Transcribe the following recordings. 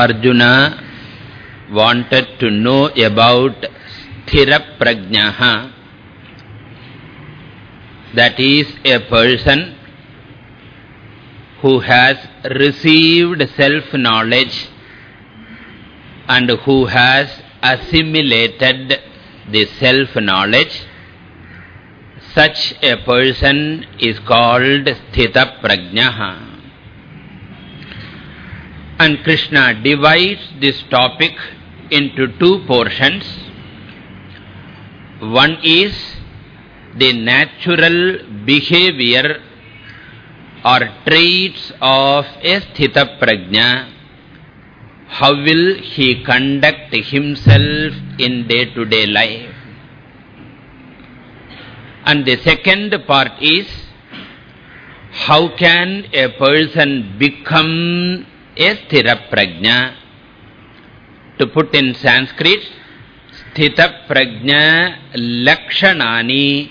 Arjuna wanted to know about Sthira Prajnaha. That is a person who has received self-knowledge and who has assimilated the self-knowledge. Such a person is called Sthita Prajnaha. And Krishna divides this topic into two portions. One is the natural behavior or traits of a Sthita Prajna. How will he conduct himself in day-to-day -day life? And the second part is, how can a person become a. To put in Sanskrit, sthitaprajna lakshanani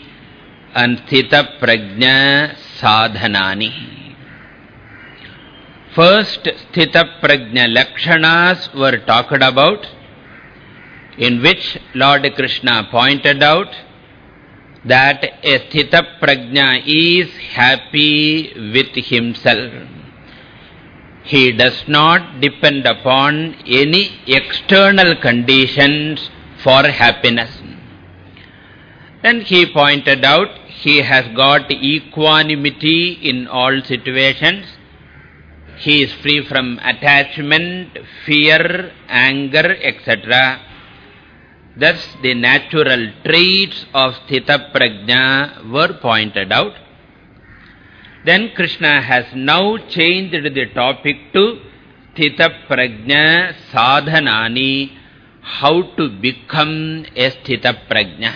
and sthitaprajna sadhanani. First sthitaprajna lakshanas were talked about, in which Lord Krishna pointed out that a sthitaprajna is happy with himself he does not depend upon any external conditions for happiness. Then he pointed out he has got equanimity in all situations. He is free from attachment, fear, anger, etc. Thus the natural traits of Sthita Prajna were pointed out. Then Krishna has now changed the topic to Sthita Prajna Sadhanani, how to become a Sthita Prajna.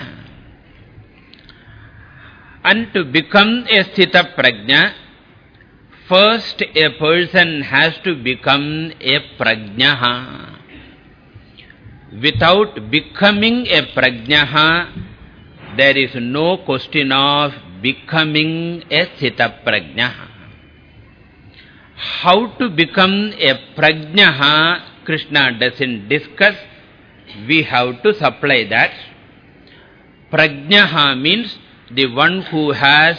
And to become a Sthita Prajna, first a person has to become a Prajnaha. Without becoming a Prajnaha, there is no question of becoming a Sthita Prajnaha. How to become a Prajnaha, Krishna doesn't discuss. We have to supply that. Prajnaha means the one who has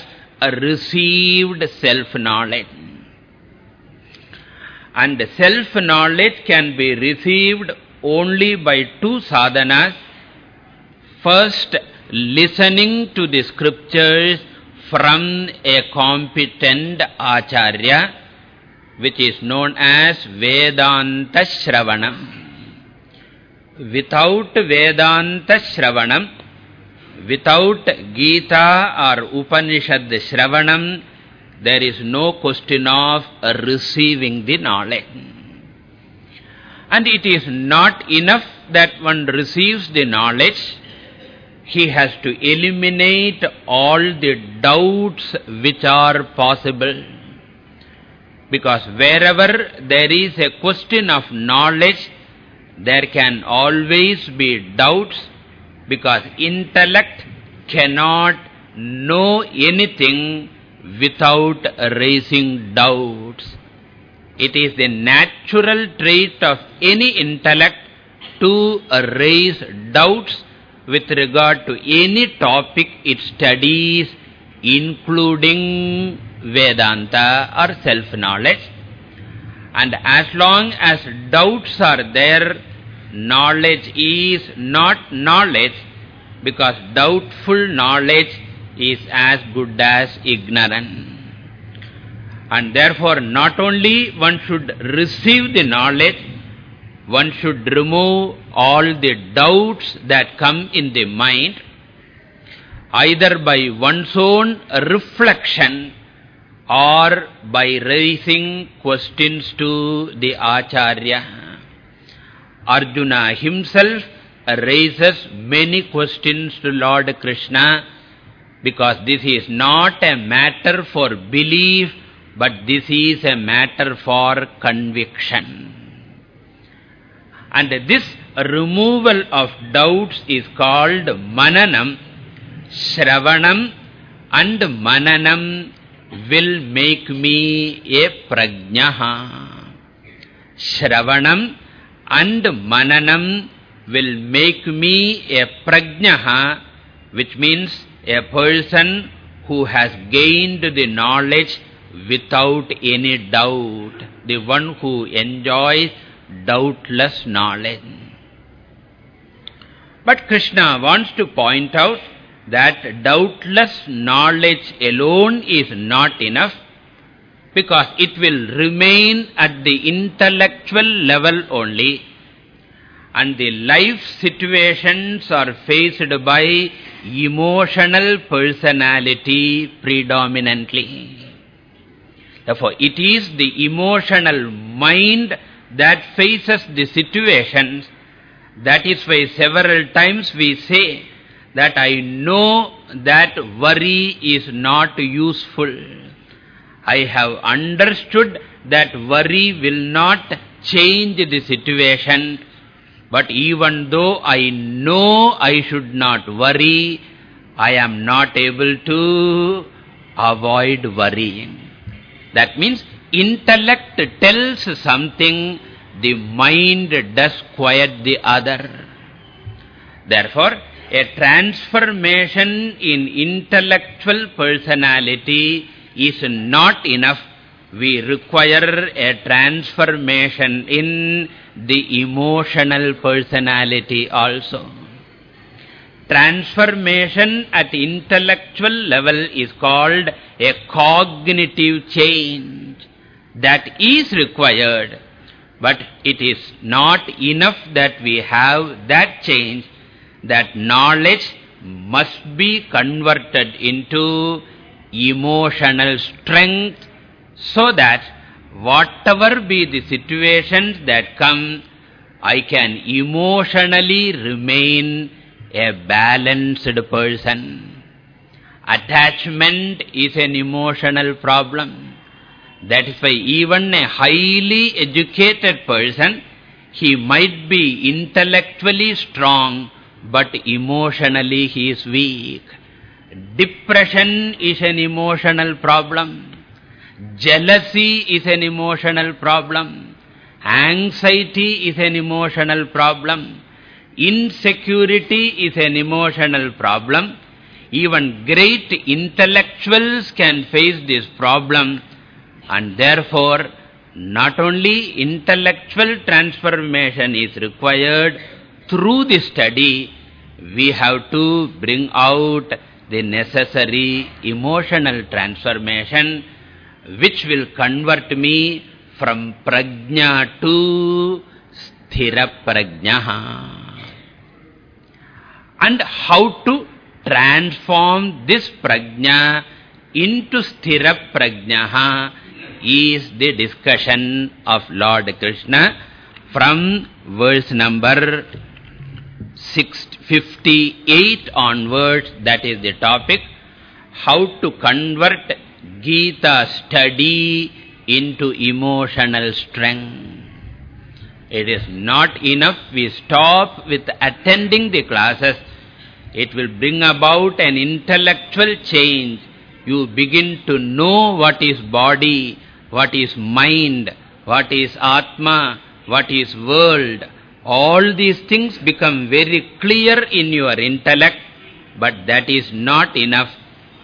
received self-knowledge. And self-knowledge can be received only by two sadhanas. First, listening to the scriptures from a competent acharya, which is known as Vedanta Shravanam. Without Vedanta Shravanam, without Gita or Upanishad Shravanam, there is no question of receiving the knowledge. And it is not enough that one receives the knowledge, he has to eliminate all the doubts which are possible. Because wherever there is a question of knowledge, there can always be doubts because intellect cannot know anything without raising doubts. It is the natural trait of any intellect to raise doubts with regard to any topic it studies, including Vedanta or self-knowledge. And as long as doubts are there, knowledge is not knowledge, because doubtful knowledge is as good as ignorant. And therefore, not only one should receive the knowledge, one should remove all the doubts that come in the mind, either by one's own reflection or by raising questions to the Acharya. Arjuna himself raises many questions to Lord Krishna because this is not a matter for belief but this is a matter for conviction. And this removal of doubts is called mananam. Shravanam and mananam will make me a prajnaha. Shravanam And mananam will make me a prajnaha, which means a person who has gained the knowledge without any doubt. The one who enjoys doubtless knowledge. But Krishna wants to point out that doubtless knowledge alone is not enough because it will remain at the intellectual level only and the life situations are faced by emotional personality predominantly. Therefore, it is the emotional mind that faces the situations. That is why several times we say that I know that worry is not useful. I have understood that worry will not change the situation. But even though I know I should not worry, I am not able to avoid worrying. That means intellect tells something, the mind does quiet the other. Therefore, a transformation in intellectual personality is not enough. We require a transformation in the emotional personality also. Transformation at intellectual level is called a cognitive change. That is required. But it is not enough that we have that change that knowledge must be converted into emotional strength so that whatever be the situations that come, I can emotionally remain a balanced person. Attachment is an emotional problem. That is why even a highly educated person, he might be intellectually strong, but emotionally he is weak. Depression is an emotional problem. Jealousy is an emotional problem. Anxiety is an emotional problem. Insecurity is an emotional problem. Even great intellectuals can face this problem and therefore not only intellectual transformation is required, through the study, we have to bring out the necessary emotional transformation which will convert me from prajna to sthira prajna. And how to transform this prajna into sthira is the discussion of Lord Krishna from verse number 658 onwards, that is the topic, how to convert Gita study into emotional strength. It is not enough we stop with attending the classes. It will bring about an intellectual change. You begin to know what is body, what is mind, what is Atma, what is world, all these things become very clear in your intellect, but that is not enough.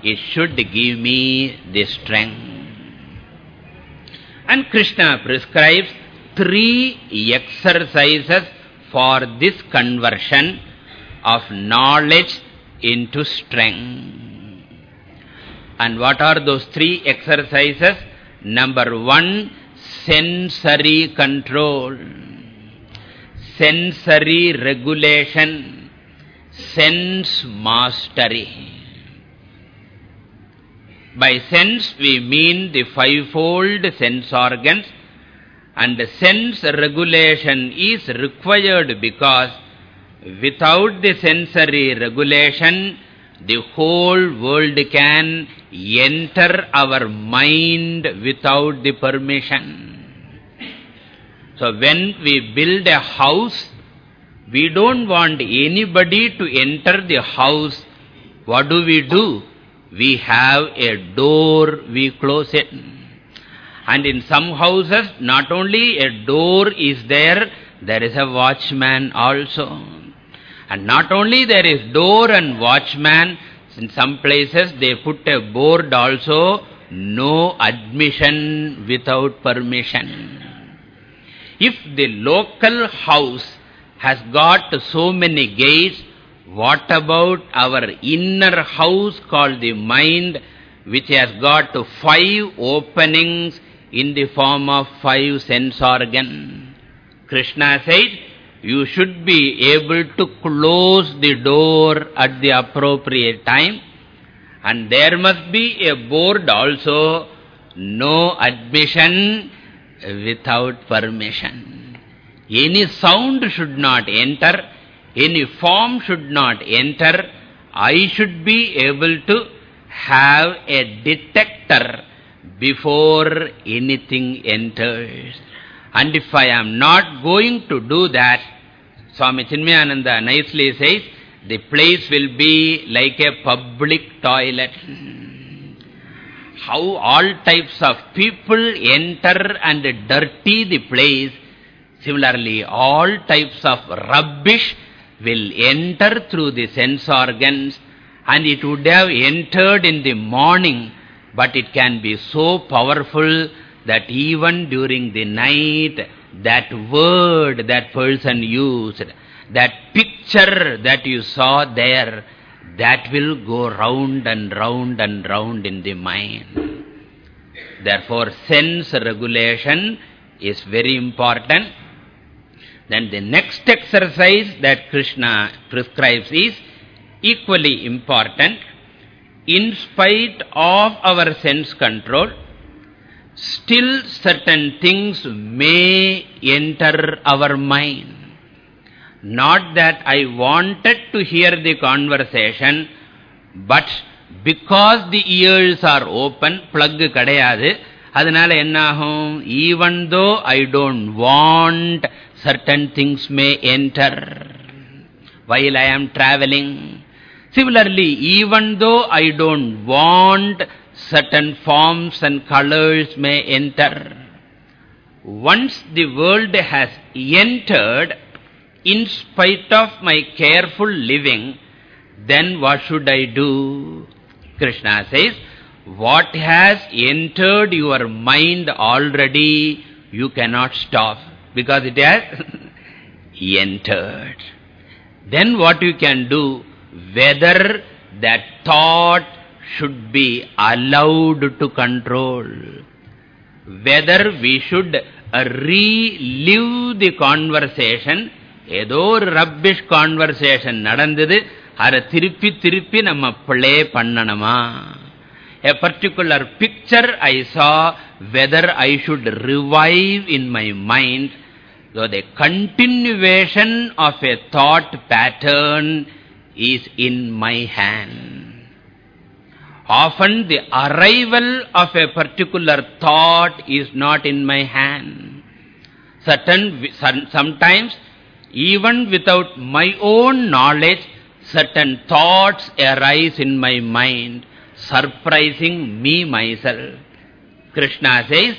It should give me the strength. And Krishna prescribes three exercises for this conversion of knowledge into strength. And what are those three exercises? Number one, sensory control. Sensory regulation, sense mastery. By sense we mean the fivefold sense organs. And sense regulation is required because without the sensory regulation the whole world can enter our mind without the permission. So when we build a house, we don't want anybody to enter the house. What do we do? We have a door, we close it. And in some houses, not only a door is there, there is a watchman also. And not only there is door and watchman, in some places they put a board also, no admission without permission. If the local house has got so many gates, what about our inner house called the mind, which has got five openings in the form of five sense organs? Krishna said, you should be able to close the door at the appropriate time. And there must be a board also, no admission without permission. Any sound should not enter, any form should not enter. I should be able to have a detector before anything enters. And if I am not going to do that, Swami Chinmayananda nicely says, the place will be like a public toilet. How all types of people enter and dirty the place. Similarly, all types of rubbish will enter through the sense organs and it would have entered in the morning, but it can be so powerful that even during the night, that word that person used, that picture that you saw there, that will go round and round and round in the mind. Therefore, sense regulation is very important. Then the next exercise that Krishna prescribes is equally important. In spite of our sense control, still certain things may enter our mind. Not that I wanted to hear the conversation, but because the ears are open, plug kadayadu, அதனால என்ன ஆகும் even though I don't want certain things may enter while I am travelling similarly even though I don't want certain forms and colors may enter. Once the world has entered, in spite of my careful living, then what should I do? Krishna says, what has entered your mind already, you cannot stop because it has entered. Then what you can do, whether that thought should be allowed to control. Whether we should relive the conversation, ஏதோ ஒரு rubbish conversation நடந்தது, அதை திருப்பி திருப்பி நம்ம play பண்ணணுமா? A particular picture I saw, whether I should revive in my mind, so the continuation of a thought pattern is in my hand. Often the arrival of a particular thought is not in my hand. Certain, sometimes, even without my own knowledge, certain thoughts arise in my mind, surprising me myself. Krishna says,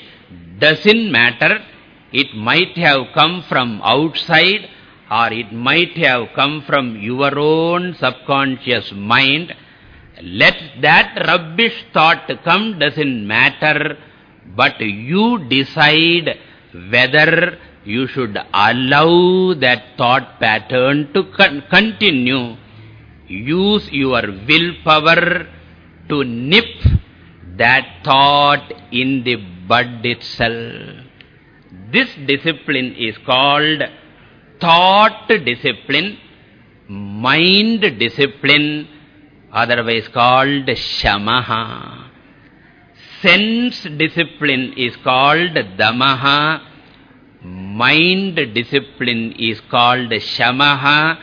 doesn't matter, it might have come from outside or it might have come from your own subconscious mind, let that rubbish thought come doesn't matter, but you decide whether you should allow that thought pattern to con continue. Use your willpower to nip that thought in the bud itself. This discipline is called thought discipline, mind discipline, otherwise called shamaha. Sense discipline is called damaha. Mind discipline is called shamaha.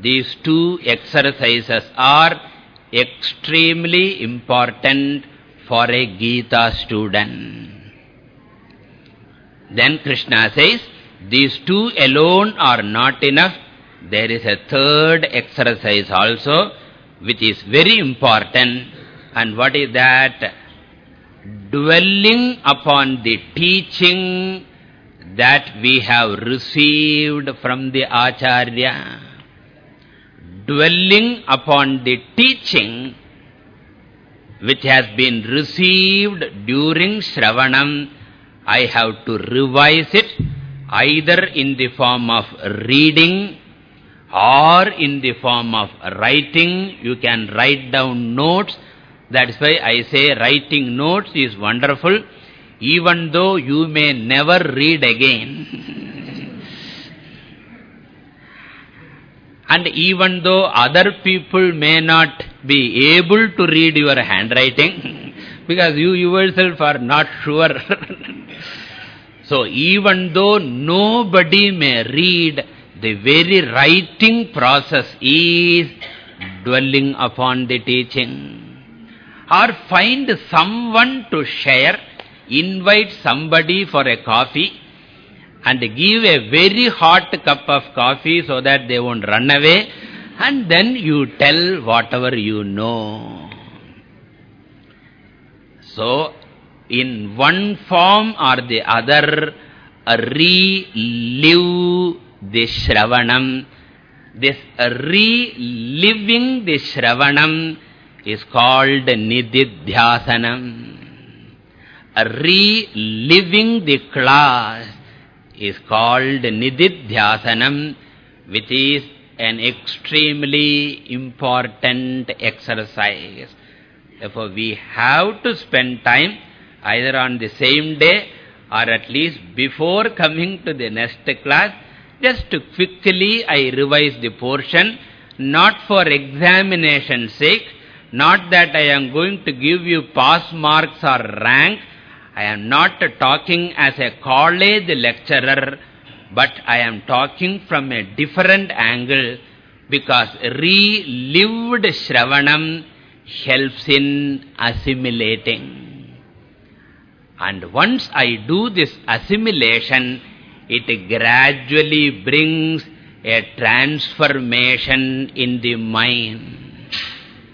These two exercises are extremely important for a Gita student. Then Krishna says, these two alone are not enough. There is a third exercise also which is very important. And what is that? Dwelling upon the teaching that we have received from the Acharya. Dwelling upon the teaching which has been received during Shravanam, I have to revise it either in the form of reading or in the form of writing. You can write down notes. That's why I say writing notes is wonderful, even though you may never read again. and even though other people may not be able to read your handwriting, because you yourself are not sure. so even though nobody may read, the very writing process is dwelling upon the teaching. Or find someone to share, invite somebody for a coffee and give a very hot cup of coffee so that they won't run away and then you tell whatever you know. So, in one form or the other, relive the Shravanam. This reliving the Shravanam is called Nididhyasanam. Reliving the class is called Nididhyasanam, which is an extremely important exercise. Therefore, we have to spend time either on the same day or at least before coming to the next class just quickly I revise the portion, not for examination sake, not that I am going to give you pass marks or rank. I am not talking as a college lecturer, but I am talking from a different angle because relived Shravanam helps in assimilating. And once I do this assimilation, it gradually brings a transformation in the mind.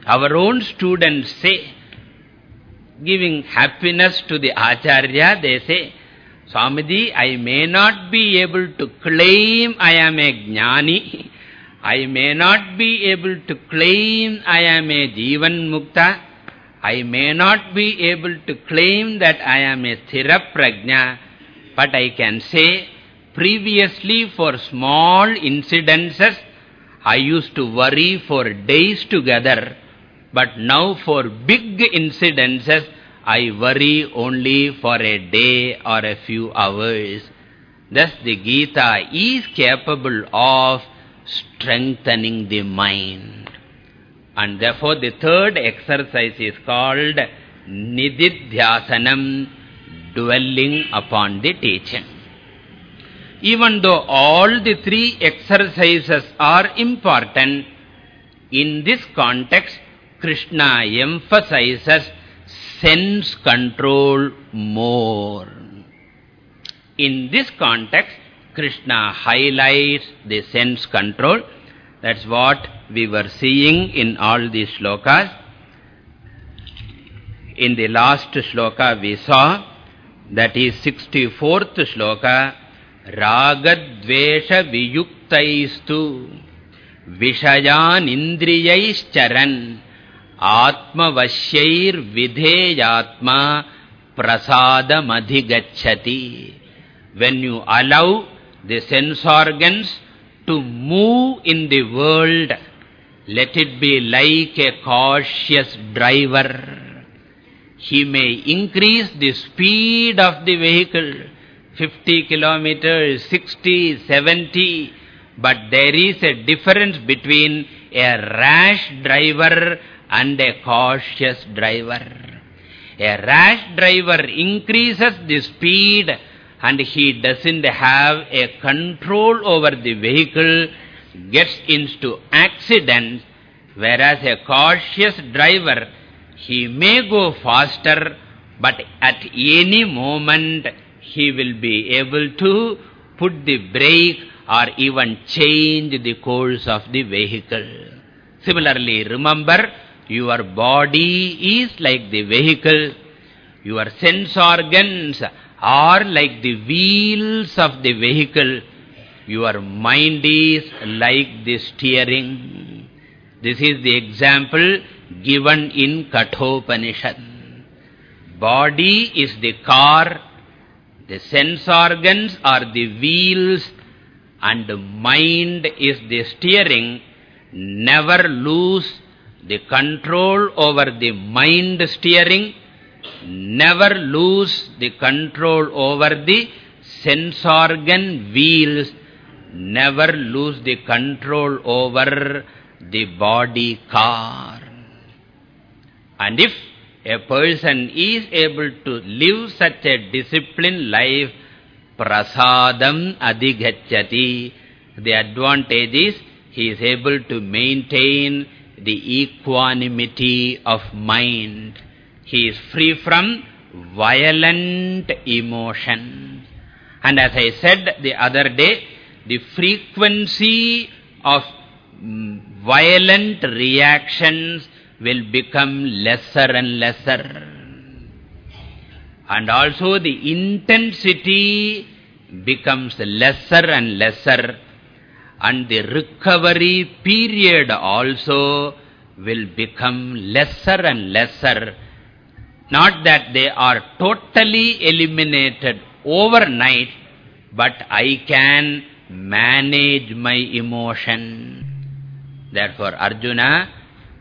Our own students say, giving happiness to the Acharya, they say, Swamiji, I may not be able to claim I am a jnani. I may not be able to claim I am a Jivan Mukta. I may not be able to claim that I am a Sthira Prajna. But I can say Previously, for small incidences, I used to worry for days together. But now for big incidences, I worry only for a day or a few hours. Thus the Gita is capable of strengthening the mind. And therefore the third exercise is called Nididhyasanam, dwelling upon the teaching. Even though all the three exercises are important, in this context, Krishna emphasizes sense control more. In this context, Krishna highlights the sense control. That's what we were seeing in all these shlokas. In the last shloka we saw, that is 64th shloka, रागद्वेषवियुक्तैस्तु विषयानिन्द्रियैश्चरन् आत्मवश्यैर्विधेयात्मा prasadamadigaccati. When you allow the sense organs to move in the world, let it be like a cautious driver. He may increase the speed of the vehicle 50 kilometers, 60, 70. But there is a difference between a rash driver and a cautious driver. A rash driver increases the speed and he doesn't have a control over the vehicle, gets into accidents, whereas a cautious driver, he may go faster, but at any moment he will be able to put the brake or even change the course of the vehicle. Similarly, remember, your body is like the vehicle. Your sense organs are like the wheels of the vehicle. Your mind is like the steering. This is the example given in Kathopanishad. Body is the car, the sense organs are the wheels, and the mind is the steering. Never lose the control over the mind steering. Never lose the control over the sense organ wheels. Never lose the control over the body car. And if a person is able to live such a disciplined life, prasadam adhigacchati, the advantage is he is able to maintain the equanimity of mind. He is free from violent emotion. And as I said the other day, the frequency of mm, violent reactions will become lesser and lesser. And also the intensity becomes lesser and lesser. And the recovery period also will become lesser and lesser. Not that they are totally eliminated overnight, but I can manage my emotion. Therefore, Arjuna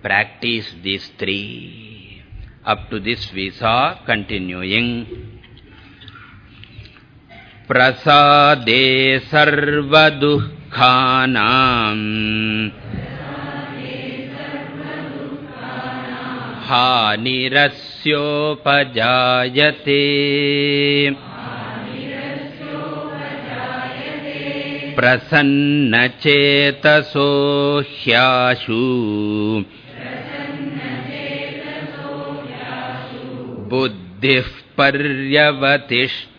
practice these three. To this we saw continuing. Prasade sarva dukkhanam हानिरस्योपजायते प्रसन्नचेतसो ह्याशु बुद्धिः पर्यवतिष्ठते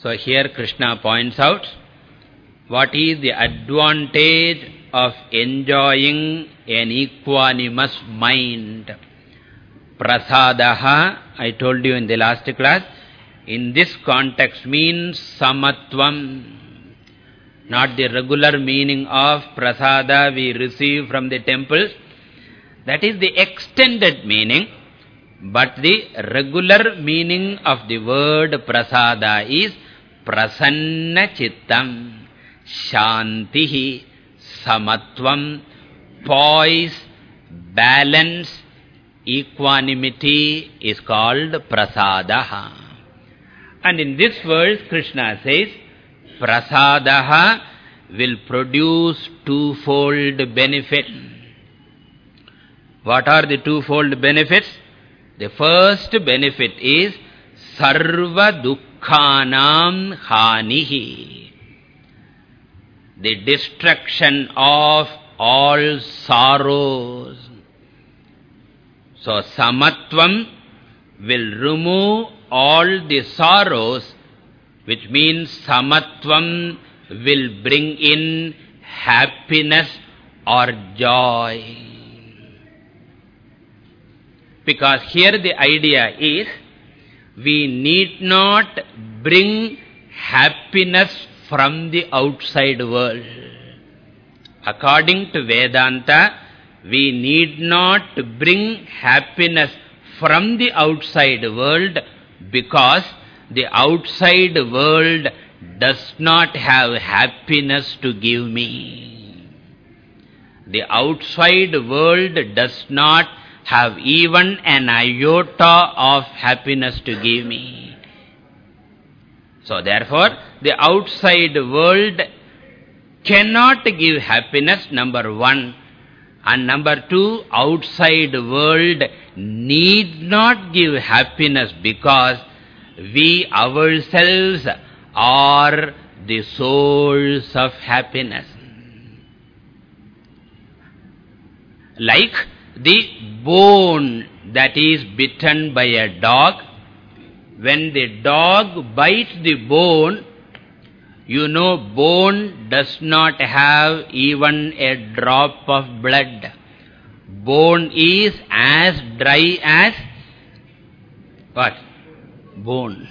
So here Krishna points out what is the advantage of enjoying an equanimous mind. Prasadaha, I told you in the last class, in this context means samatvam. not the regular meaning of prasada we receive from the temples. That is the extended meaning. But the regular meaning of the word prasada is prasanna chittam, shantihi, samatvam, poise, balance, equanimity is called prasadaha. And in this verse, Krishna says, prasadaha will produce twofold benefit. What are the twofold benefits? The first benefit is sarva dukkhanam hanihi. The destruction of all sorrows. So samatvam will remove all the sorrows which means samatvam will bring in happiness or joy. Because here the idea is, we need not bring happiness from the outside world. According to Vedanta, we need not bring happiness from the outside world because the outside world does not have happiness to give me. The outside world does not have even an iota of happiness to give me. So therefore, the outside world cannot give happiness, number one. And number two, outside world need not give happiness because we ourselves are the source of happiness. Like the bone that is bitten by a dog, when the dog bites the bone, you know bone does not have even a drop of blood. bone is as dry as what? Bone.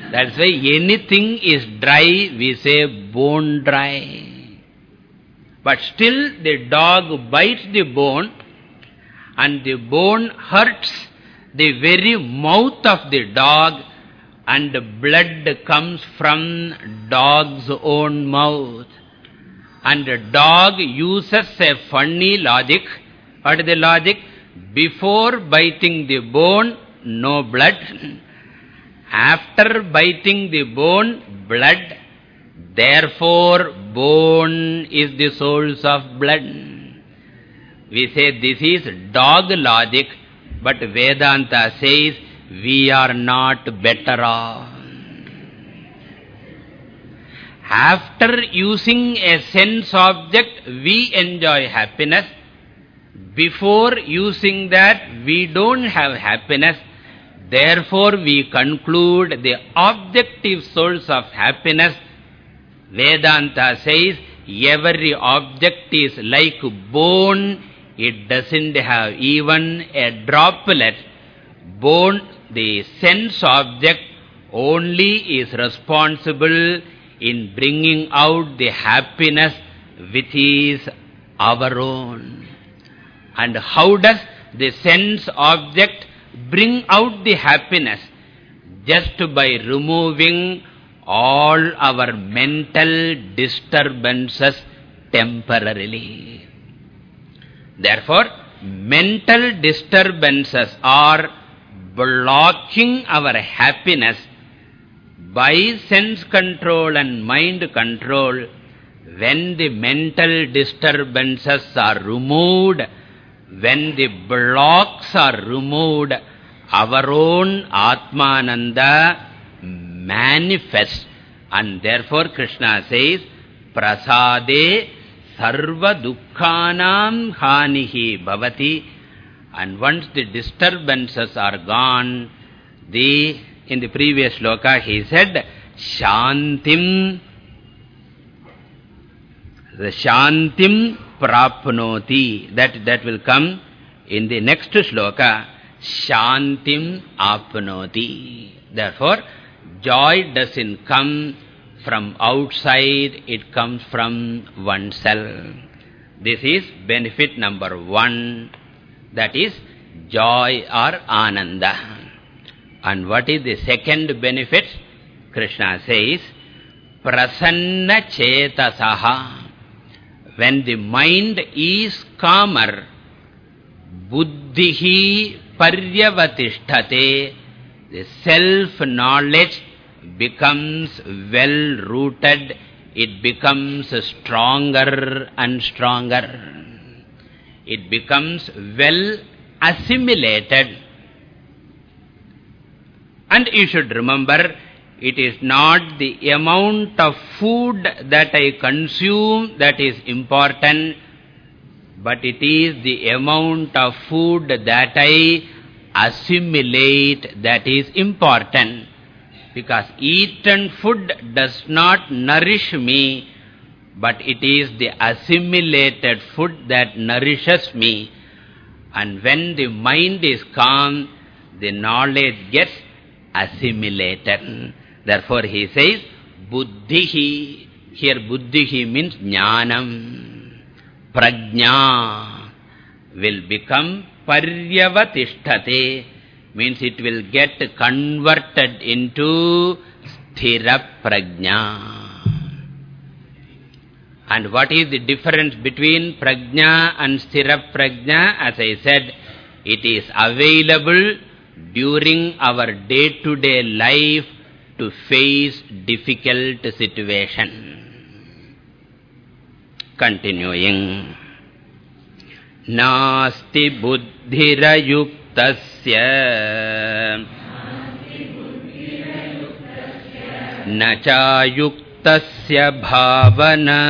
That's why anything is dry, we say bone dry. But still the dog bites the bone and the bone hurts the very mouth of the dog and blood comes from dog's own mouth. And the dog uses a funny logic. What is the logic? Before biting the bone, no blood. After biting the bone, blood. Therefore, bone is the source of blood. We say this is dog logic, but Vedanta says we are not better off. After using a sense object, we enjoy happiness. Before using that, we don't have happiness. Therefore, we conclude the objective source of happiness. Vedanta says, every object is like bone. It doesn't have even a droplet. Bone, the sense object, only is responsible in bringing out the happiness which is our own. And how does the sense object bring out the happiness? Just by removing all our mental disturbances temporarily. Therefore, mental disturbances are blocking our happiness by sense control and mind control, when the mental disturbances are removed, when the blocks are removed, our own Atmananda manifests. And therefore Krishna says, Prasade sarva dukkhanam hanihi bhavati. And once the disturbances are gone, the in the previous sloka he said, Shantim, the Shantim prapnoti. That, that will come in the next sloka, Shantim apnoti. Therefore, joy doesn't come from outside, it comes from oneself. This is benefit number one, that is joy or ananda. And what is the second benefit? Krishna says, Prasanna Chetasaha. When the mind is calmer, Buddhihi Paryavatishthate, the self-knowledge becomes well-rooted, it becomes stronger and stronger. It becomes well assimilated and you should remember, it is not the amount of food that I consume that is important, but it is the amount of food that I assimilate that is important. Because eaten food does not nourish me, but it is the assimilated food that nourishes me. And when the mind is calm, the knowledge gets assimilated. Therefore he says, buddhihi. Here buddhihi means jnanam. Prajna will become paryavatishthate. Means it will get converted into sthira prajna. And what is the difference between prajna and sthira prajna? As I said, it is available during our day-to-day -day life to face difficult situation. continuing कण्टिन्यूङ्गुद्धिरयुक्तस्य न चायुक्तस्य भावना।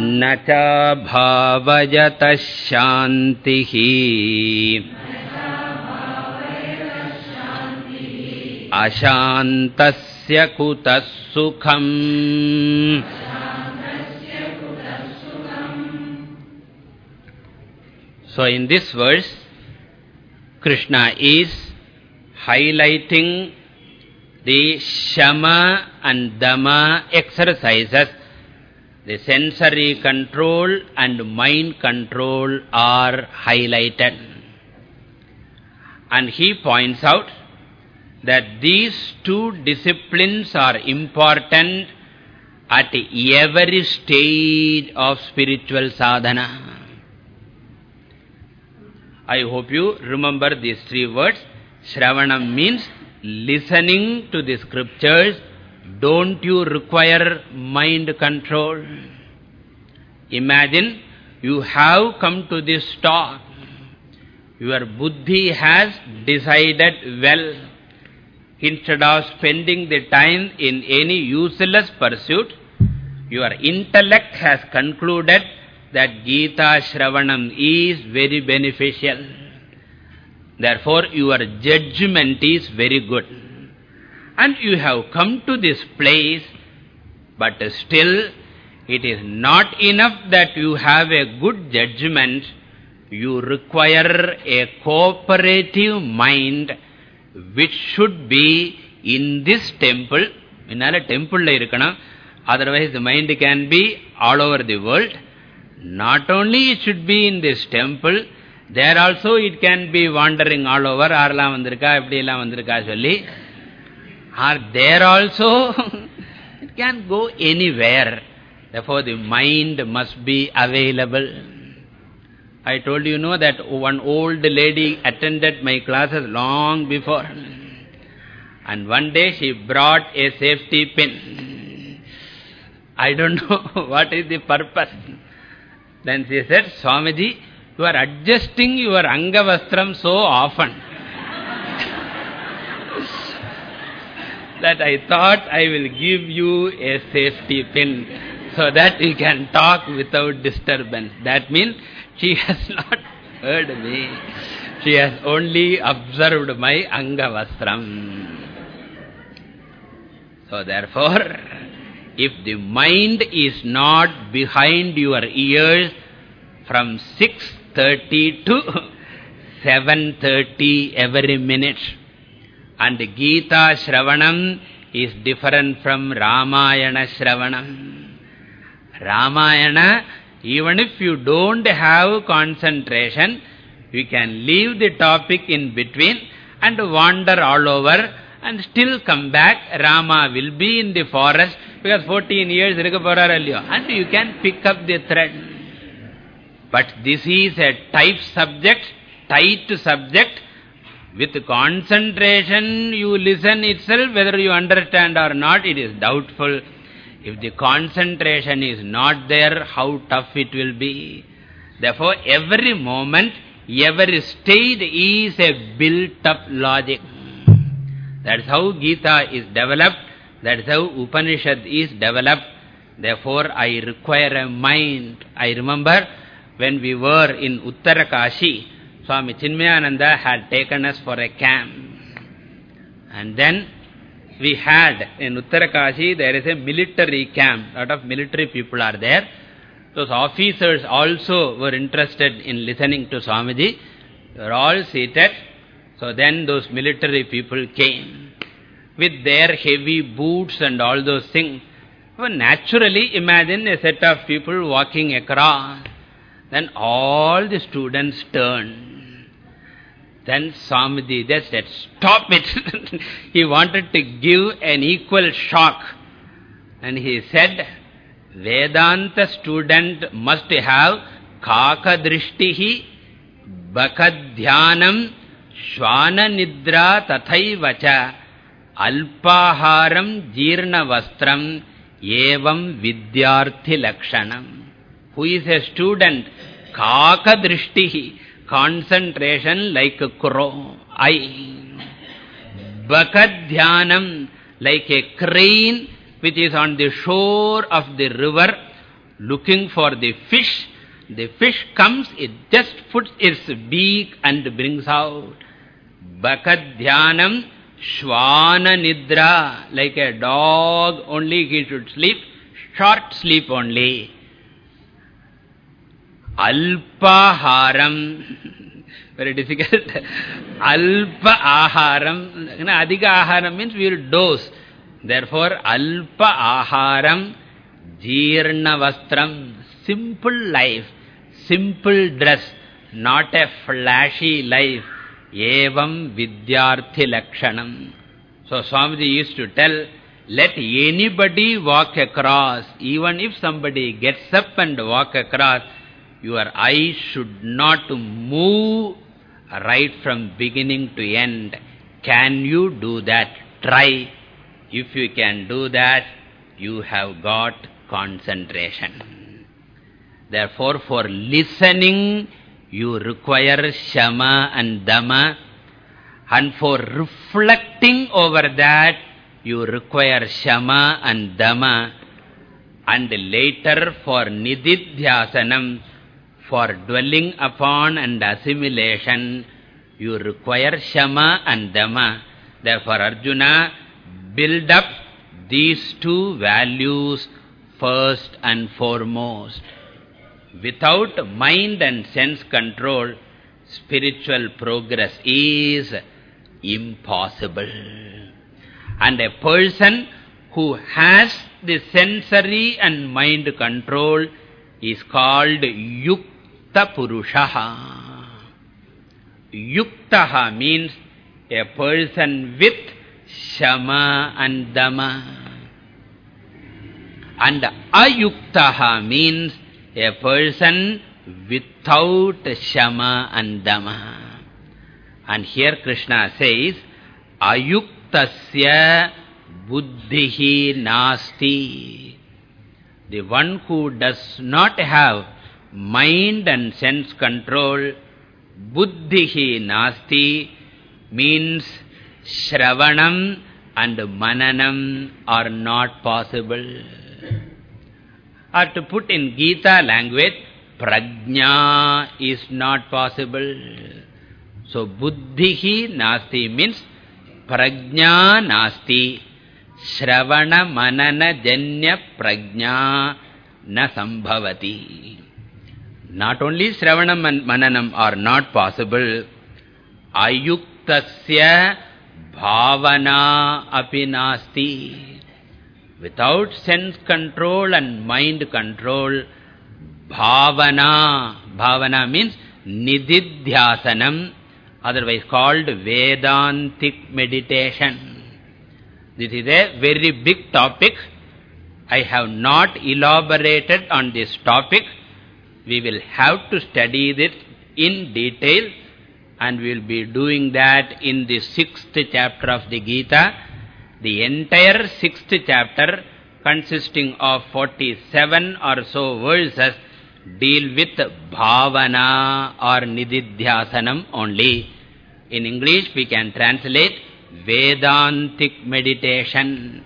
न चाभावयतः शान्तिः अशान्तस् साम्प्रस्य कुतः Sukham. So in this verse, Krishna is highlighting the Shama and Dama exercises. The sensory control and mind control are highlighted. And he points out that these two disciplines are important at every stage of spiritual sadhana. I hope you remember these three words. Shravanam means listening to the scriptures. Don't you require mind control? Imagine you have come to this talk. Your buddhi has decided well. Instead of spending the time in any useless pursuit, your intellect has concluded that Gita Shravanam is very beneficial. Therefore, your judgment is very good. And you have come to this place, but still it is not enough that you have a good judgment. You require a cooperative mind which should be in this temple. A temple, otherwise the mind can be all over the world. Not only it should be in this temple, there also it can be wandering all over. Arla vandirka, epdila vandirka solli. Or there also, it can go anywhere. Therefore, the mind must be available. I told you know that one old lady attended my classes long before. And one day she brought a safety pin. I don't know what is the purpose. Then she said, Swamiji, you are adjusting your Angavastram so often. that I thought I will give you a safety pin so that you can talk without disturbance. That means she has not heard me. She has only observed my Angavastram. So therefore, if the mind is not behind your ears from 6.30 to 7.30 every minute, and Gita Shravanam is different from Ramayana Shravanam. Ramayana, even if you don't have concentration, you can leave the topic in between and wander all over and still come back. Rama will be in the forest because 14 years and you can pick up the thread. But this is a tight subject, tight subject. With concentration, you listen itself, whether you understand or not, it is doubtful. If the concentration is not there, how tough it will be. Therefore, every moment, every state is a built-up logic. That's how Gita is developed. That's how Upanishad is developed. Therefore, I require a mind. I remember when we were in Uttarakashi, Swami Chinmayananda had taken us for a camp. And then we had, in Uttarakashi, there is a military camp. A lot of military people are there. Those officers also were interested in listening to Swamiji. They were all seated. So then those military people came with their heavy boots and all those things. Well, naturally, imagine a set of people walking across. Then all the students turn. Then Swamiji just said, stop it. he wanted to give an equal shock. And he said, Vedanta student must have kaka drishtihi bakadhyanam shwana nidra tathaivacha Alpaharam Jirna Vastram Evam Vidyarthi Lakshanam. Who is a student? Kaka Drishtihi. Concentration like a crow. Eye. Bakadhyanam like a crane which is on the shore of the river looking for the fish. The fish comes, it just puts its beak and brings out. Bakadhyanam Shvana Nidra, like a dog, only he should sleep, short sleep only. Alpaharam. Very difficult. Alpa aharam. Adhika aharam means we will dose. Therefore, alpa aharam, jirna vastram, simple life, simple dress, not a flashy life. Evam vidyarthi lakshanam. So Swamiji used to tell, let anybody walk across, even if somebody gets up and walk across, your eyes should not move right from beginning to end. Can you do that? Try. If you can do that, you have got concentration. Therefore, for listening, you require shama and dama. And for reflecting over that, you require shama and dama. And later for nididhyasanam, for dwelling upon and assimilation, you require shama and dama. Therefore, Arjuna, build up these two values first and foremost. Without mind and sense control, spiritual progress is impossible. And a person who has the sensory and mind control is called Yukta Purushaha. Yuktaha means a person with Shama and Dama. And Ayuktaha means a person without Shama and Dama. And here Krishna says, Ayuktasya buddhihi nasti. The one who does not have mind and sense control, buddhihi nasti means Shravanam and Mananam are not possible. Or to put in Gita language, Prajna is not possible. So, Buddhihi Nasti means Prajna Nasti. Shravana Manana Janya Prajna Na Sambhavati. Not only Shravanam and Mananam are not possible, Ayuktasya Bhavana Apinasti. Without sense control and mind control, bhavana, bhavana means nididhyasanam, otherwise called Vedantic meditation. This is a very big topic. I have not elaborated on this topic. We will have to study this in detail and we will be doing that in the sixth chapter of the Gita. The entire sixth chapter consisting of 47 or so verses deal with bhavana or nididhyasanam only. In English we can translate Vedantic meditation,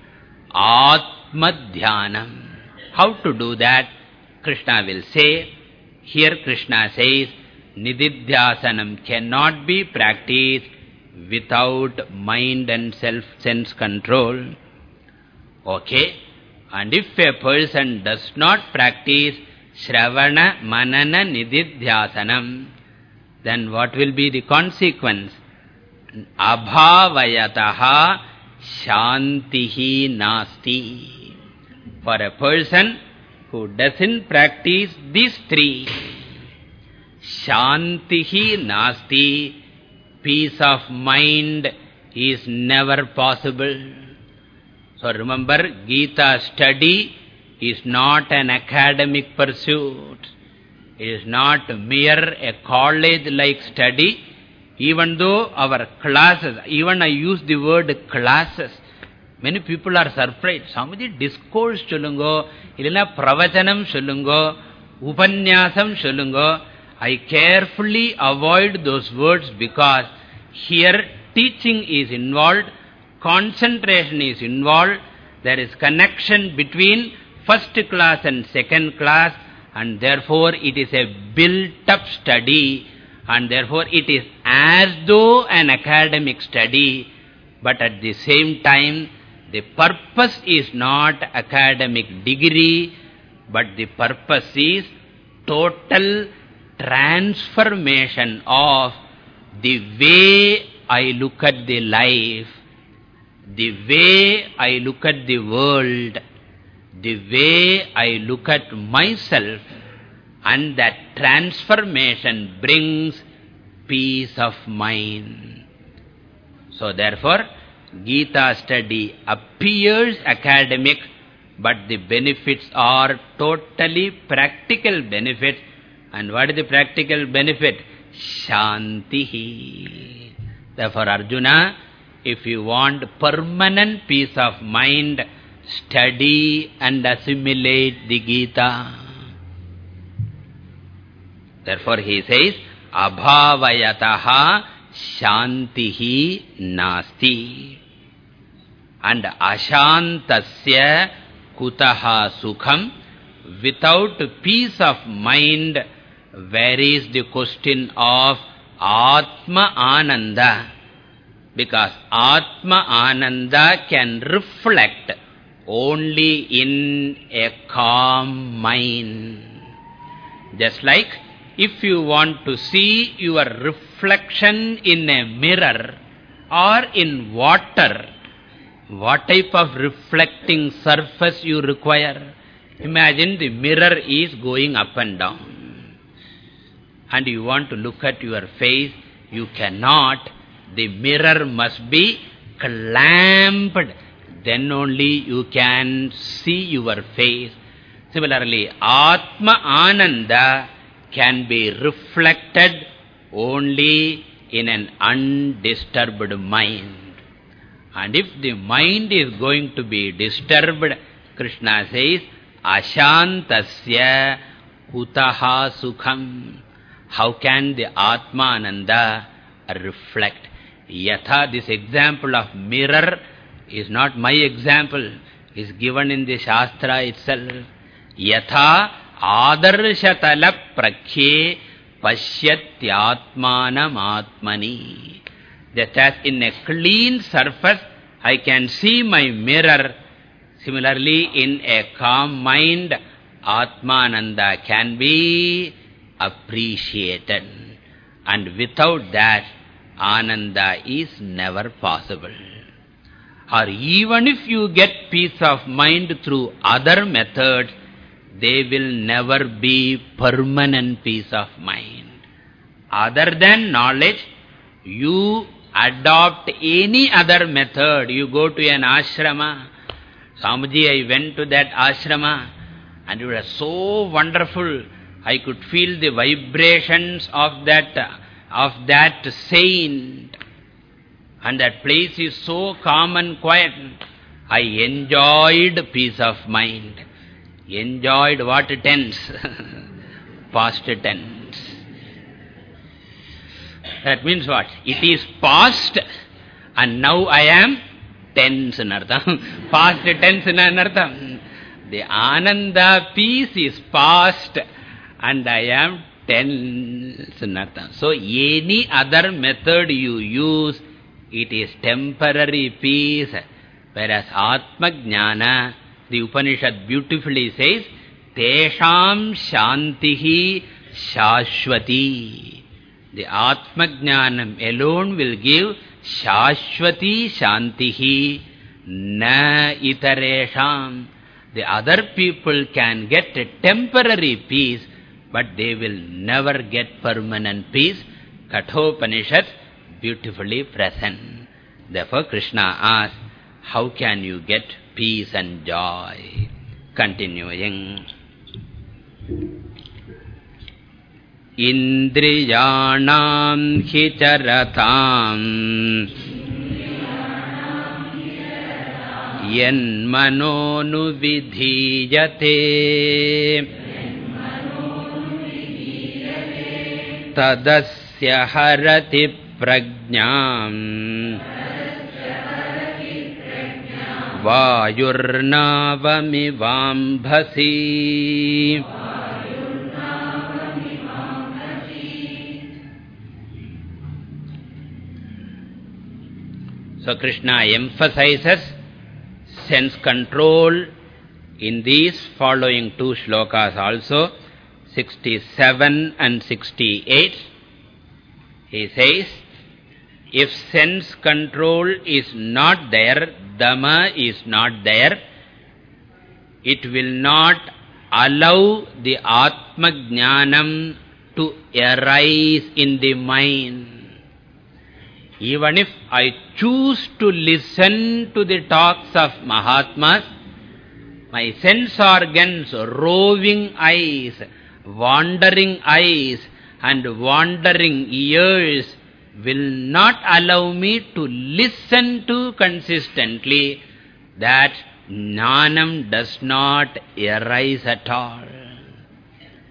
Atmadhyanam. How to do that? Krishna will say. Here Krishna says, Nididhyasanam cannot be practiced without mind and self-sense control. Okay? And if a person does not practice Shravana, Manana, Nididhyasanam, then what will be the consequence? Abhavayataha Shantihi Nasti. For a person who doesn't practice these three, Shantihi Nasti, peace of mind is never possible. So remember, Gita study is not an academic pursuit. It is not mere a college-like study. Even though our classes, even I use the word classes, many people are surprised. Swamiji discourse sollungo, illana pravachanam sollungo, upanyasam sollungo. I carefully avoid those words because here teaching is involved, concentration is involved, there is connection between first class and second class and therefore it is a built-up study and therefore it is as though an academic study but at the same time the purpose is not academic degree but the purpose is total transformation of the way I look at the life, the way I look at the world, the way I look at myself, and that transformation brings peace of mind. So therefore, Gita study appears academic, but the benefits are totally practical benefits. And what is the practical benefit? Shantihi. Therefore, Arjuna, if you want permanent peace of mind, study and assimilate the Gita. Therefore, he says, Abhavayataha Shantihi Nasti. And Ashantasya Kutaha Sukham. Without peace of mind, where is the question of Atma Ananda? Because Atma Ananda can reflect only in a calm mind. Just like if you want to see your reflection in a mirror or in water, what type of reflecting surface you require? Imagine the mirror is going up and down. And you want to look at your face, you cannot. The mirror must be clamped. Then only you can see your face. Similarly, Atma Ananda can be reflected only in an undisturbed mind. And if the mind is going to be disturbed, Krishna says, Ashantasya kutaha sukham. How can the Atmananda reflect? Yatha, this example of mirror is not my example. is given in the Shastra itself. Yatha Adarshatala prakhe pasyatyatmanam atmani. Just as in a clean surface, I can see my mirror. Similarly, in a calm mind, Atmananda can be appreciated. And without that, Ananda is never possible. Or even if you get peace of mind through other methods, they will never be permanent peace of mind. Other than knowledge, you adopt any other method. You go to an ashrama. Swamiji, I went to that ashrama and it was so wonderful. I could feel the vibrations of that, of that saint. And that place is so calm and quiet. I enjoyed peace of mind. Enjoyed what tense? past tense. That means what? It is past and now I am tense in artham. past tense in artham. The ananda peace is past and I am tense in artham. So any other method you use, it is temporary peace. Whereas Atma Jnana the Upanishad beautifully says, Tesham Shantihi Shashwati. The Atma Jnanam alone will give Shashwati Shantihi Na Itaresham. The other people can get a temporary peace, but they will never get permanent peace. Kathopanishad beautifully present. Therefore, Krishna asks, how can you get peace and joy. Continuing. इन्द्रियाणां इन्द्रियाणाम् हितरताम् यन्मनोऽनुविधीयते। तदस्य हरति प्रज्ञाम्। वायुर्नावमिवाम्भसि। So Krishna emphasizes sense control in these following two shlokas also. 67 and 68. He says, if sense control is not there, Dama is not there, it will not allow the Atma Jnanam to arise in the mind. Even if I choose to listen to the talks of Mahatmas, my sense organs, roving eyes, wandering eyes and wandering ears will not allow me to listen to consistently that Jnanam does not arise at all.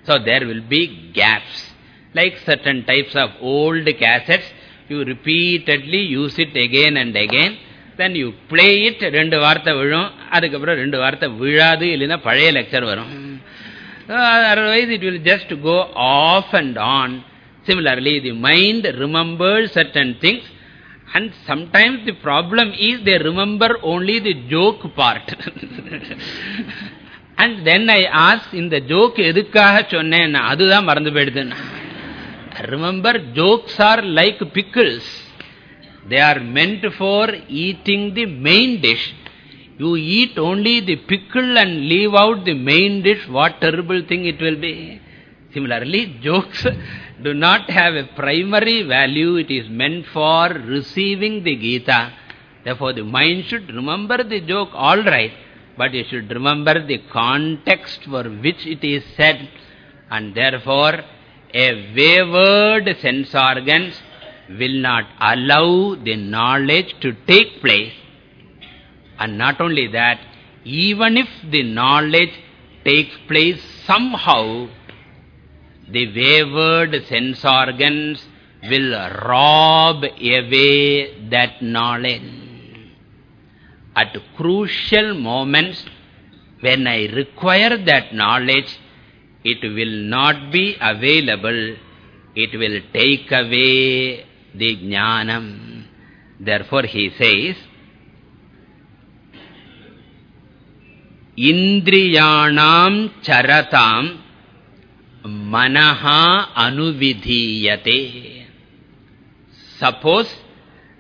So there will be gaps. Like certain types of old cassettes, you repeatedly use it again and again. Then you play it, ரெண்டு வார்த்தை விழும், அதுக்கப்புறம் ரெண்டு வார்த்தை விழாது, இல்லைன்னா பழைய lecture வரும். Otherwise it will just go off and on. Similarly, the mind remembers certain things and sometimes the problem is they remember only the joke part. and then I ask, in the joke எதுக்காக சொன்னேன் அதுதான் மறந்து போயிடுதுன்னா Remember, jokes are like pickles. They are meant for eating the main dish. You eat only the pickle and leave out the main dish, what terrible thing it will be. Similarly, jokes do not have a primary value. It is meant for receiving the Gita. Therefore, the mind should remember the joke all right, but you should remember the context for which it is said. And therefore, a wayward sense organs will not allow the knowledge to take place. And not only that, even if the knowledge takes place somehow, the wayward sense organs will rob away that knowledge. At crucial moments, when I require that knowledge, it will not be available. It will take away the jnanam. Therefore, he says, Indriyanam charatam manaha anuvidhiyate. Suppose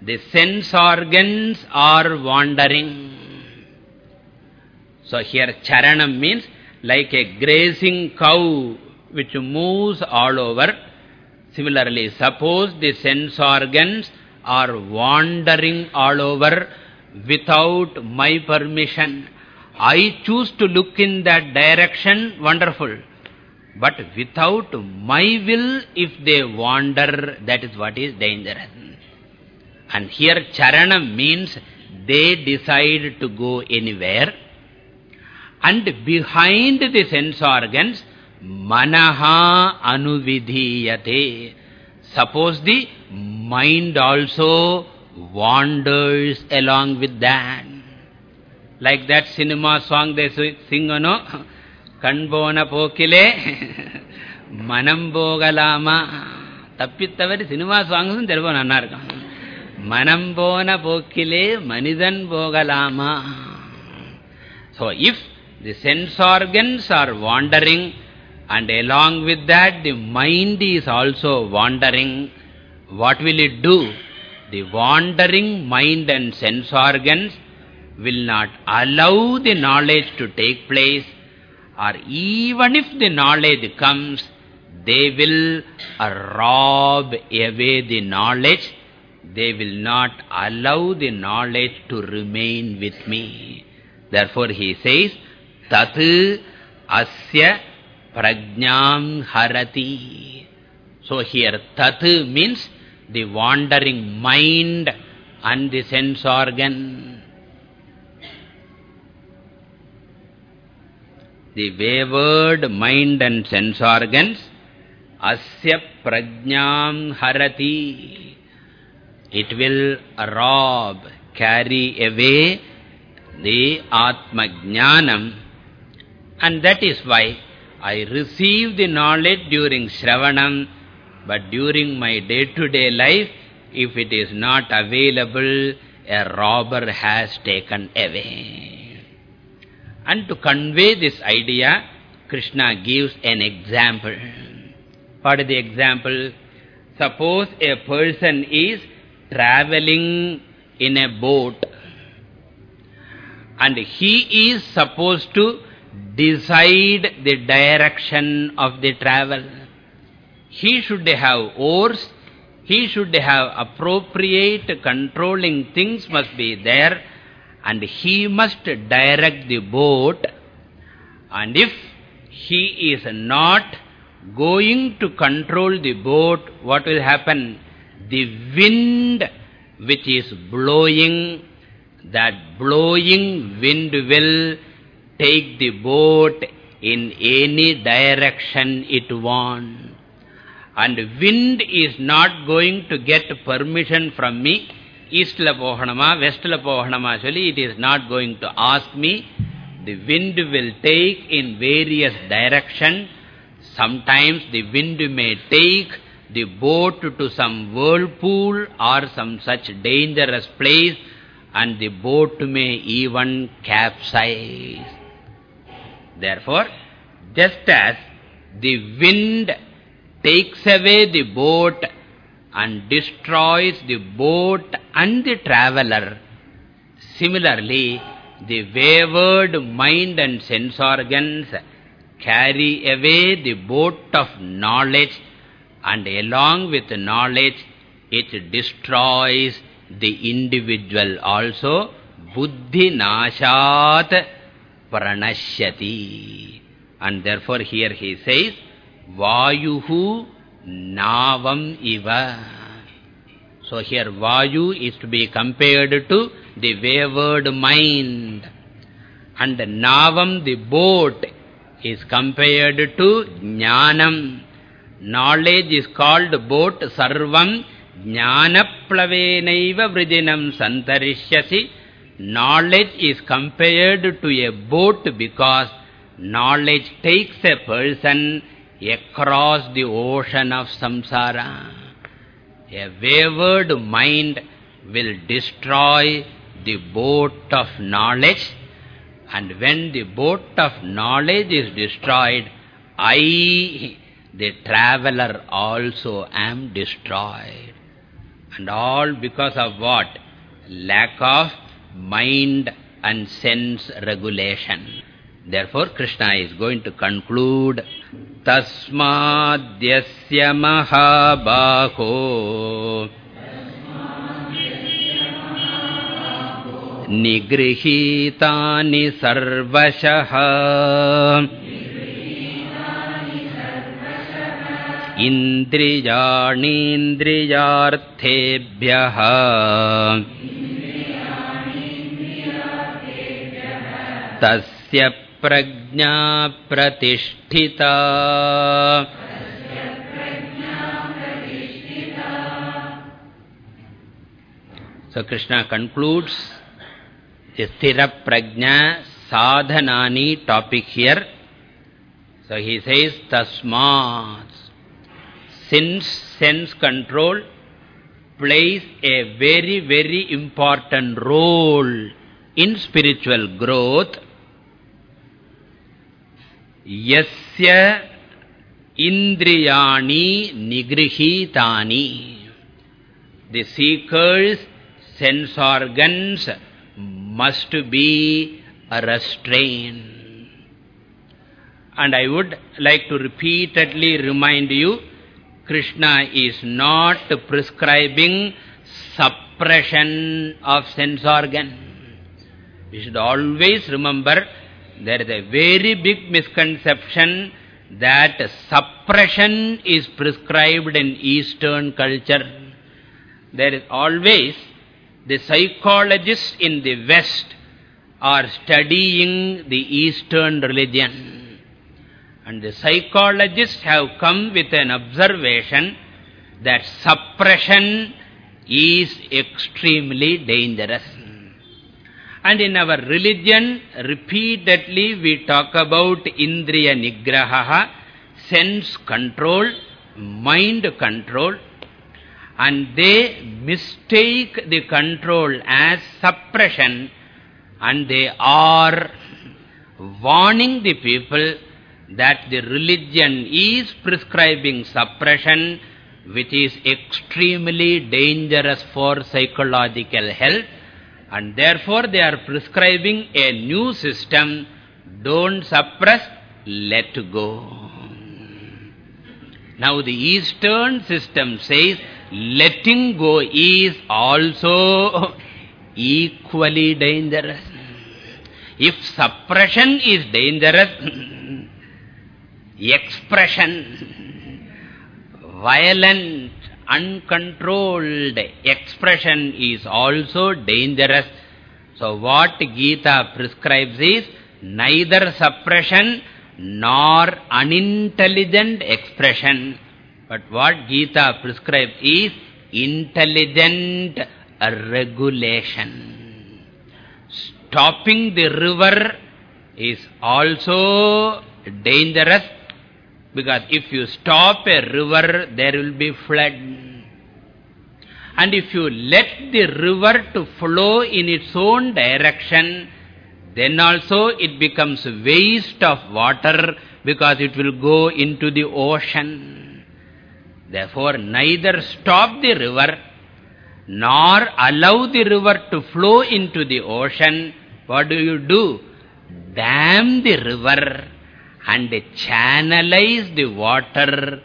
the sense organs are wandering. So here charanam means like a grazing cow which moves all over. Similarly, suppose the sense organs are wandering all over without my permission. I choose to look in that direction, wonderful. But without my will, if they wander, that is what is dangerous. And here charanam means they decide to go anywhere. And behind the sense organs, manaha anuvidhiyate. Suppose the mind also wanders along with that. Like that cinema song they sing, no? Kanbona pokile, manam bogalama. தப்பித்தவரி cinema சாங்ஸும் தெருவ நன்னா இருக்கும் மனம் போன போக்கிலே மனிதன் போகலாமா So if the sense organs are wandering and along with that the mind is also wandering, what will it do? The wandering mind and sense organs will not allow the knowledge to take place or even if the knowledge comes, they will rob away the knowledge. They will not allow the knowledge to remain with me. Therefore he says, Tat asya prajnam harati. So here Tat means the wandering mind and the sense organ. The wayward mind and sense organs, asya prajnam harati. It will rob, carry away the Atma. And that is why I receive the knowledge during Shravanam, but during my day-to-day -day life, if it is not available, a robber has taken away. And to convey this idea, Krishna gives an example. What is the example? Suppose a person is traveling in a boat and he is supposed to decide the direction of the travel. He should have oars, he should have appropriate controlling things must be there and he must direct the boat and if he is not going to control the boat, what will happen? The wind which is blowing, that blowing wind will take the boat in any direction it wants. And wind is not going to get permission from me. East la pohanama, west la pohanama, actually it is not going to ask me. The wind will take in various directions Sometimes the wind may take the boat to some whirlpool or some such dangerous place and the boat may even capsize. Therefore, just as the wind takes away the boat and destroys the boat and the traveler, similarly, the wayward mind and sense organs carry away the boat of knowledge and along with knowledge it destroys the individual also buddhi nashat pranashyati and therefore here he says vayuhu navam iva so here vayu is to be compared to the wayward mind and navam the boat is compared to jnanam. Knowledge is called boat sarvam jnanaplavenaiva vrijinam santarishyasi. Knowledge is compared to a boat because knowledge takes a person across the ocean of samsara. A wayward mind will destroy the boat of knowledge and when the boat of knowledge is destroyed, I, the traveler, also am destroyed. And all because of what? Lack of mind and sense regulation. Therefore, Krishna is going to conclude, Tasmadyasya mahabaho. निगृहीतानि सर्वशः इन्द्रियाणीन्द्रियार्थेभ्यः तस्य प्रज्ञा प्रतिष्ठिता So Krishna concludes the Sthira Prajna Sadhanani topic here. So he says, Tasmat. Since sense control plays a very, very important role in spiritual growth, Yasya Indriyani Nigrihitani. The seeker's sense organs must be a restraint. And I would like to repeatedly remind you, Krishna is not prescribing suppression of sense organ. We should always remember there is a very big misconception that suppression is prescribed in Eastern culture. There is always the psychologists in the West are studying the Eastern religion. And the psychologists have come with an observation that suppression is extremely dangerous. And in our religion, repeatedly we talk about Indriya Nigraha, sense control, mind control, and they mistake the control as suppression. And they are warning the people that the religion is prescribing suppression which is extremely dangerous for psychological health and therefore they are prescribing a new system, don't suppress, let go. Now the Eastern system says letting go is also equally dangerous. If suppression is dangerous, expression, violent, uncontrolled expression is also dangerous. So what Gita prescribes is neither suppression nor unintelligent expression. But what Gita prescribes is intelligent regulation. Stopping the river is also dangerous because if you stop a river, there will be flood. And if you let the river to flow in its own direction, then also it becomes waste of water because it will go into the ocean. Therefore, neither stop the river nor allow the river to flow into the ocean. What do you do? Dam the river and channelize the water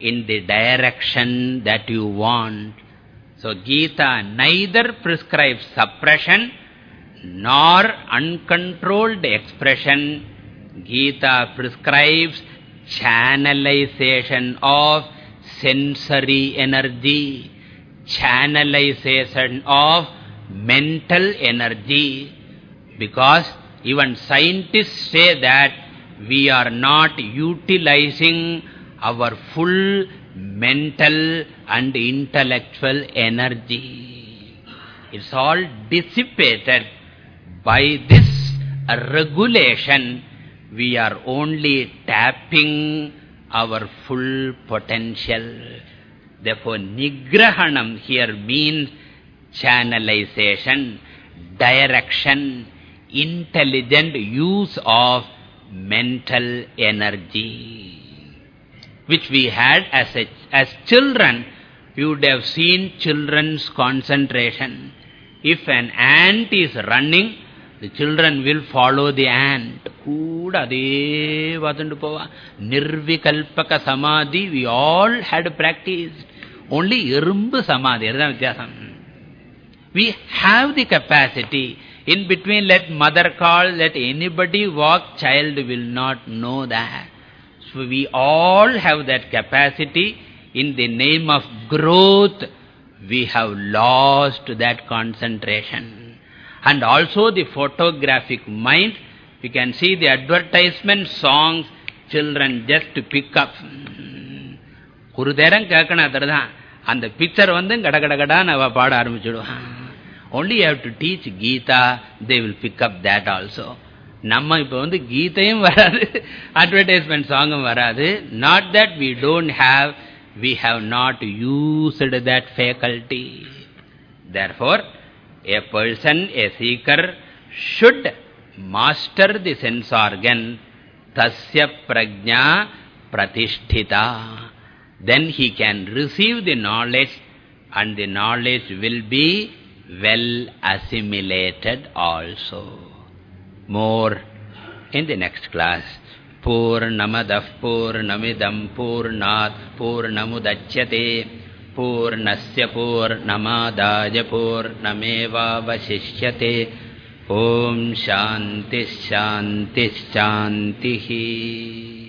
in the direction that you want. So Gita neither prescribes suppression nor uncontrolled expression. Gita prescribes channelization of sensory energy, channelization of mental energy. Because even scientists say that we are not utilizing our full mental and intellectual energy. It's all dissipated. By this regulation, we are only tapping our full potential. Therefore, nigrahanam here means channelization, direction, intelligent use of mental energy, which we had as, a, as children. You would have seen children's concentration. If an ant is running, the children will follow the ant. Kuda ade vadandu pova. Nirvikalpaka samadhi, we all had practiced. Only irumbu samadhi. We have the capacity in between, let mother call, let anybody walk, child will not know that. So we all have that capacity. In the name of growth, we have lost that concentration. And also the photographic mind, we can see the advertisement songs, children just to pick up. ஒரு theorem கேட்கணும் அதுதான் அந்த picture வந்து கடகடகடான்னு அவ பாட ஆரம்பிச்சுடுவான் only you have to teach Gita, they will pick up that also. நம்ம இப்போ வந்து கீதையும் வராது அட்வர்டைஸ்மெண்ட் சாங்கும் வராது not that we don't have we have not used that faculty therefore a person a seeker should master the sense organ tasya prajna pratisthita then he can receive the knowledge and the knowledge will be well assimilated also. More in the next class. Purnamadah Purnamidam Purnat Purnamudachyate Purnasya Purnamadaya Purnameva Vasishyate Om Shanti Shanti Shantihi